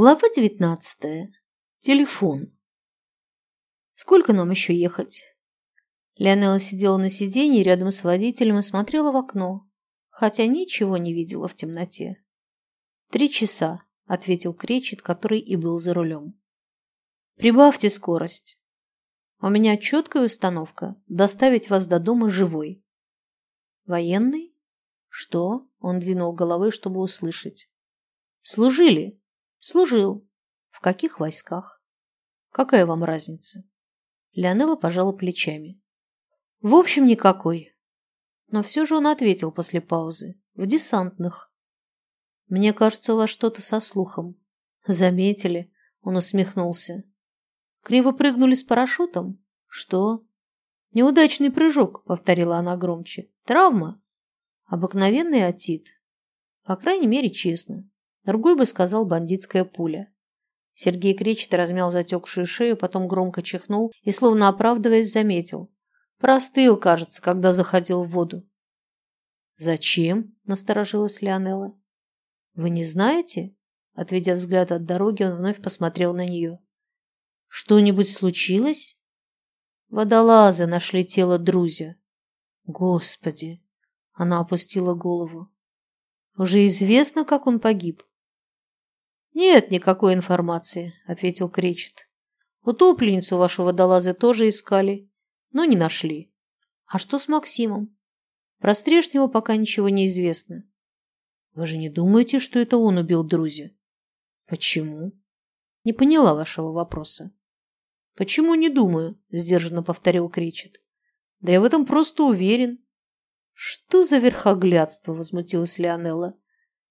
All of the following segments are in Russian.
Глава девятнадцатая. Телефон. Сколько нам еще ехать? Леонела сидела на сиденье рядом с водителем и смотрела в окно, хотя ничего не видела в темноте. «Три часа», — ответил Кречет, который и был за рулем. «Прибавьте скорость. У меня четкая установка — доставить вас до дома живой». «Военный?» «Что?» — он двинул головой, чтобы услышать. «Служили», Служил. В каких войсках? Какая вам разница? Леонела пожала плечами. В общем, никакой. Но все же он ответил после паузы. В десантных. Мне кажется, у вас что-то со слухом. Заметили? Он усмехнулся. Криво прыгнули с парашютом? Что? Неудачный прыжок, повторила она громче. Травма? Обыкновенный отит. По крайней мере, честно. Другой бы сказал бандитская пуля. Сергей кречет размял затекшую шею, потом громко чихнул и, словно оправдываясь, заметил. Простыл, кажется, когда заходил в воду. «Зачем?» – насторожилась Леонела. «Вы не знаете?» Отведя взгляд от дороги, он вновь посмотрел на нее. «Что-нибудь случилось?» «Водолазы нашли тело Друзя». «Господи!» Она опустила голову. «Уже известно, как он погиб?» «Нет никакой информации», — ответил Кречет. «Утопленницу вашего водолазы тоже искали, но не нашли. А что с Максимом? Про Стрешнего пока ничего не известно». «Вы же не думаете, что это он убил Друзя?» «Почему?» «Не поняла вашего вопроса». «Почему не думаю?» – сдержанно повторил Кречет. «Да я в этом просто уверен». «Что за верхоглядство?» – возмутилась Леонелла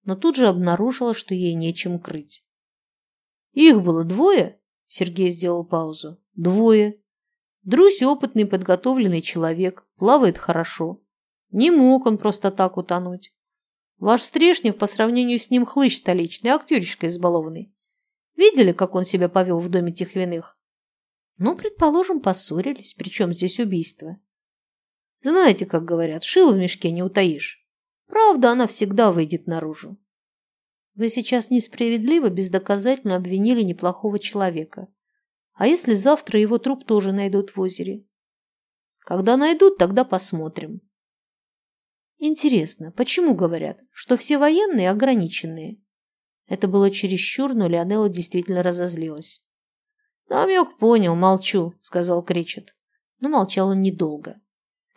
но тут же обнаружила, что ей нечем крыть. «Их было двое?» – Сергей сделал паузу. «Двое. Друсь опытный, подготовленный человек, плавает хорошо. Не мог он просто так утонуть. Ваш Стрешнев по сравнению с ним хлыщ столичный, актеришка избалованный. Видели, как он себя повел в доме Тихвиных? Ну, предположим, поссорились. Причем здесь убийство? Знаете, как говорят, шило в мешке не утаишь. Правда, она всегда выйдет наружу. Вы сейчас несправедливо бездоказательно обвинили неплохого человека. А если завтра его труп тоже найдут в озере? Когда найдут, тогда посмотрим. Интересно, почему говорят, что все военные ограниченные? Это было чересчур, но Леонела действительно разозлилась. «Намек понял, молчу», — сказал Кречет. Но молчал он недолго.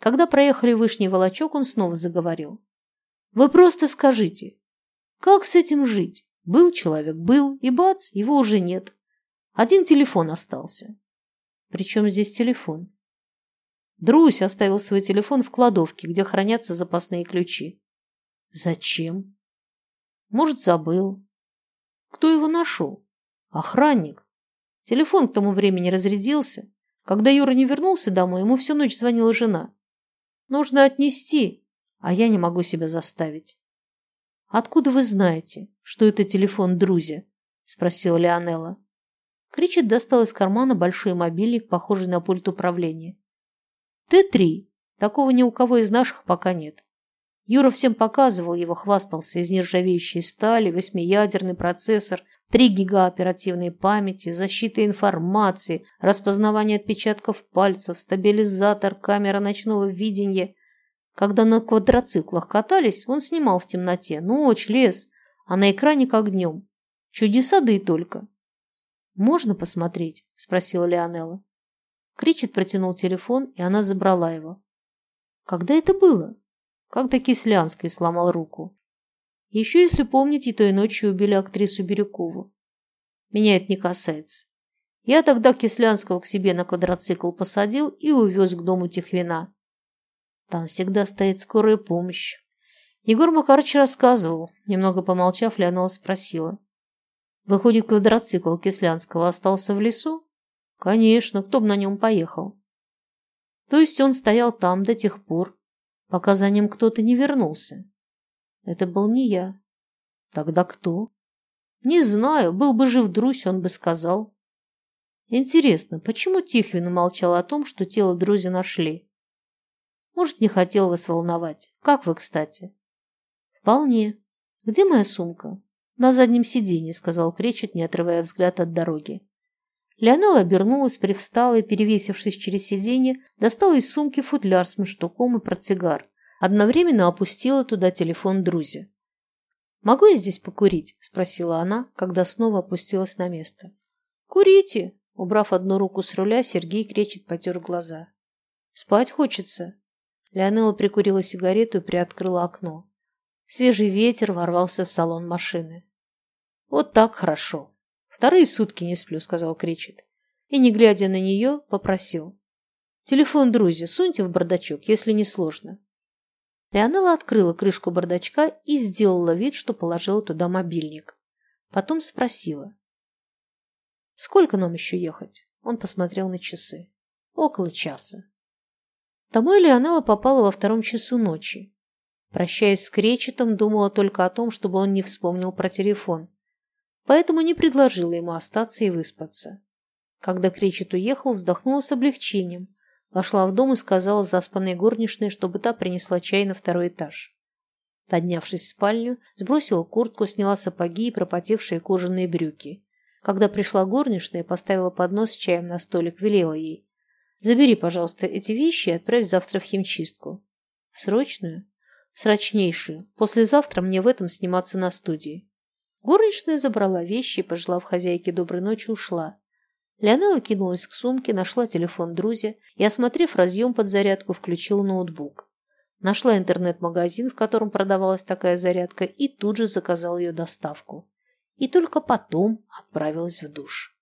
Когда проехали Вышний Волочок, он снова заговорил. Вы просто скажите, как с этим жить? Был человек, был, и бац, его уже нет. Один телефон остался. Причем здесь телефон? Друсь оставил свой телефон в кладовке, где хранятся запасные ключи. Зачем? Может, забыл. Кто его нашел? Охранник. Телефон к тому времени разрядился. Когда Юра не вернулся домой, ему всю ночь звонила жена. Нужно отнести, а я не могу себя заставить. «Откуда вы знаете, что это телефон Друзя?» – спросила Леонелла. Кричит достал из кармана большой мобильник, похожий на пульт управления. «Т-3. Такого ни у кого из наших пока нет. Юра всем показывал его, хвастался из нержавеющей стали, восьмиядерный процессор, 3 гига оперативной памяти, защита информации, распознавание отпечатков пальцев, стабилизатор, камера ночного видения, когда на квадроциклах катались, он снимал в темноте. Ночь, лес, а на экране как днем. Чудеса да и только. «Можно посмотреть?» – спросила Леонелла. Кричит протянул телефон, и она забрала его. «Когда это было?» Когда Кислянский сломал руку. Еще, если помните, той ночью убили актрису Бирюкову. Меня это не касается. Я тогда Кислянского к себе на квадроцикл посадил и увез к дому Тихвина. Там всегда стоит скорая помощь. Егор Макарович рассказывал. Немного помолчав, Леонова спросила. Выходит, квадроцикл Кислянского остался в лесу? Конечно, кто бы на нем поехал? То есть он стоял там до тех пор, пока за ним кто-то не вернулся. Это был не я. Тогда кто? Не знаю, был бы жив Друсь, он бы сказал. Интересно, почему Тихвин умолчал о том, что тело Друзи нашли? Может, не хотел вас волновать. Как вы, кстати? Вполне. Где моя сумка? «На заднем сиденье», — сказал Кречет, не отрывая взгляд от дороги. Леонела обернулась, привстала и, перевесившись через сиденье, достала из сумки футляр с муштуком и портсигар. Одновременно опустила туда телефон Друзи. «Могу я здесь покурить?» – спросила она, когда снова опустилась на место. «Курите!» – убрав одну руку с руля, Сергей кречет потер глаза. «Спать хочется!» Леонела прикурила сигарету и приоткрыла окно. Свежий ветер ворвался в салон машины. «Вот так хорошо. Вторые сутки не сплю», — сказал Кричет. И, не глядя на нее, попросил. «Телефон друзья суньте в бардачок, если не сложно». Леонела открыла крышку бардачка и сделала вид, что положила туда мобильник. Потом спросила. «Сколько нам еще ехать?» Он посмотрел на часы. «Около часа». Домой Леонела попала во втором часу ночи. Прощаясь с Кречетом, думала только о том, чтобы он не вспомнил про телефон. Поэтому не предложила ему остаться и выспаться. Когда Кречет уехал, вздохнула с облегчением. Вошла в дом и сказала заспанной горничной, чтобы та принесла чай на второй этаж. Поднявшись в спальню, сбросила куртку, сняла сапоги и пропотевшие кожаные брюки. Когда пришла горничная, поставила поднос с чаем на столик, велела ей. «Забери, пожалуйста, эти вещи и отправь завтра в химчистку». «В срочную?» «Срочнейшую. Послезавтра мне в этом сниматься на студии». Горничная забрала вещи и, пожелав хозяйке доброй ночи, ушла. Леонела кинулась к сумке, нашла телефон Друзя и, осмотрев разъем под зарядку, включила ноутбук. Нашла интернет-магазин, в котором продавалась такая зарядка, и тут же заказала ее доставку. И только потом отправилась в душ.